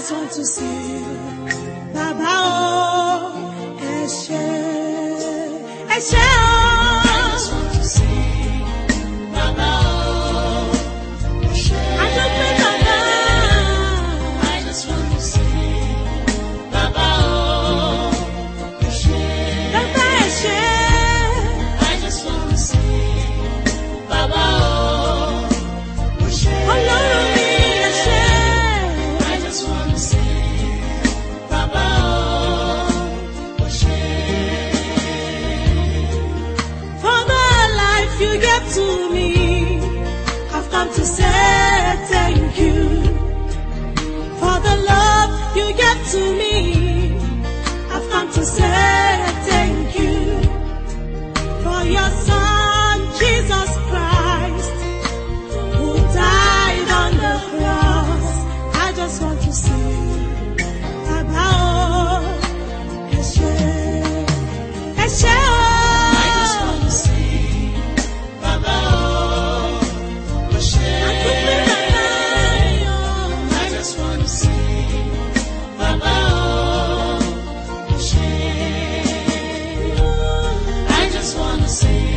just want to say, Baba to say Olórí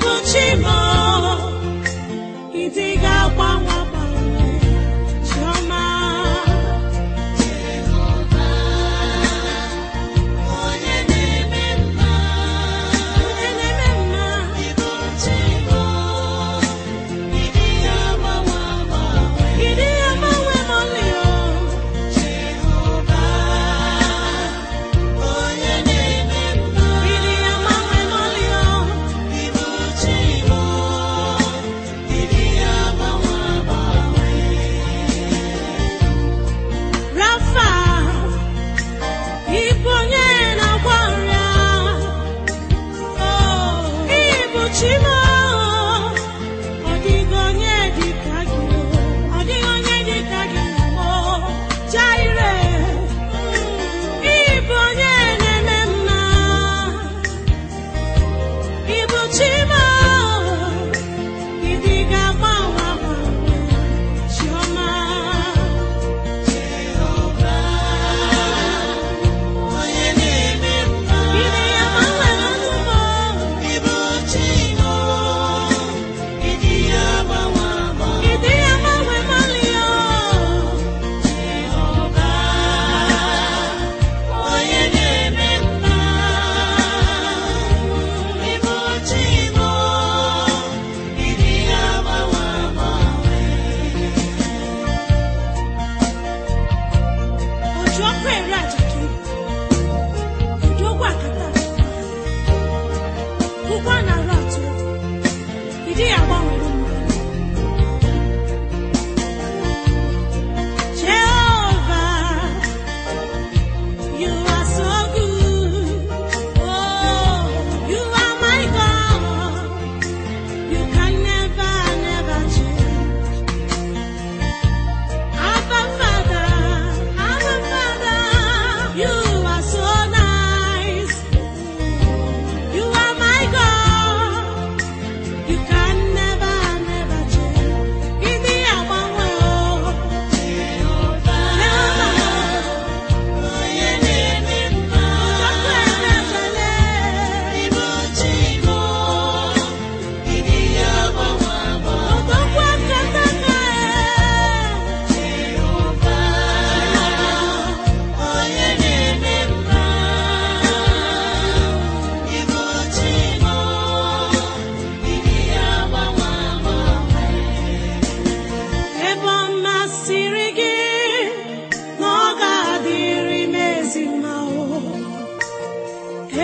Bucci Mo.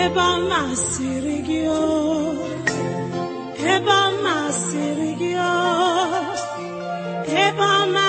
Eba masịrị gị ebe masịrị gị ebe masịrị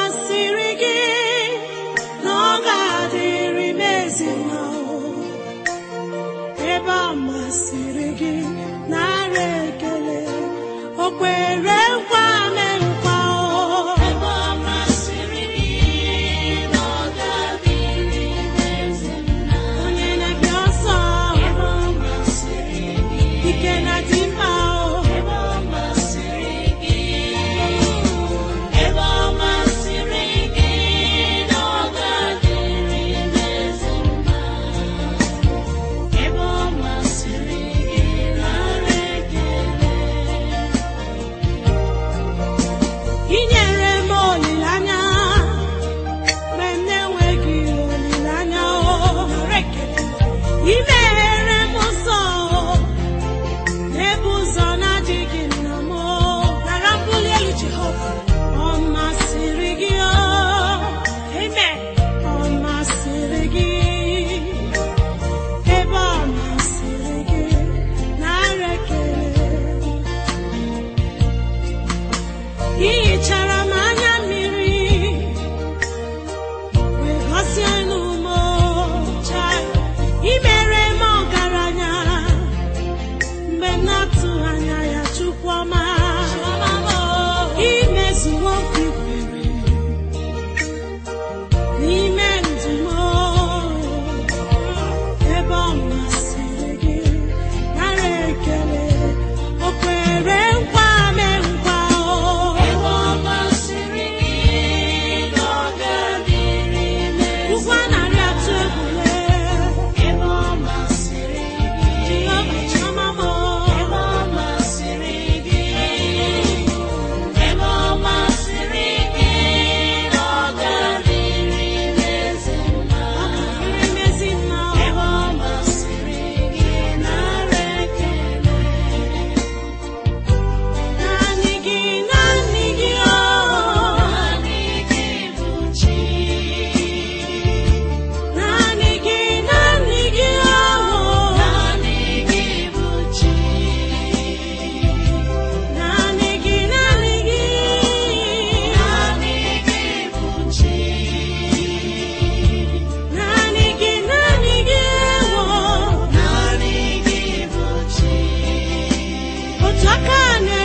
tack on it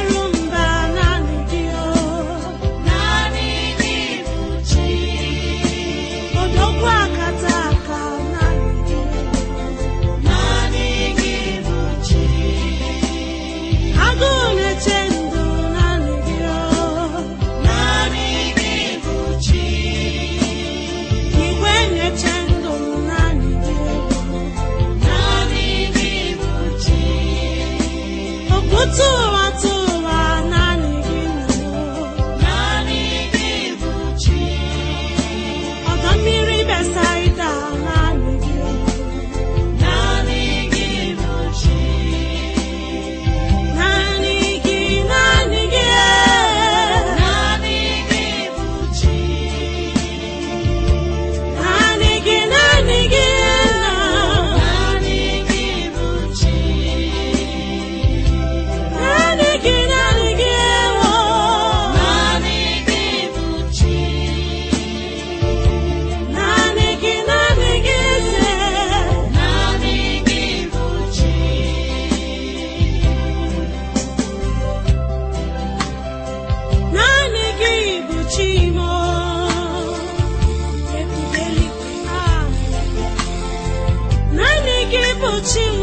对不起。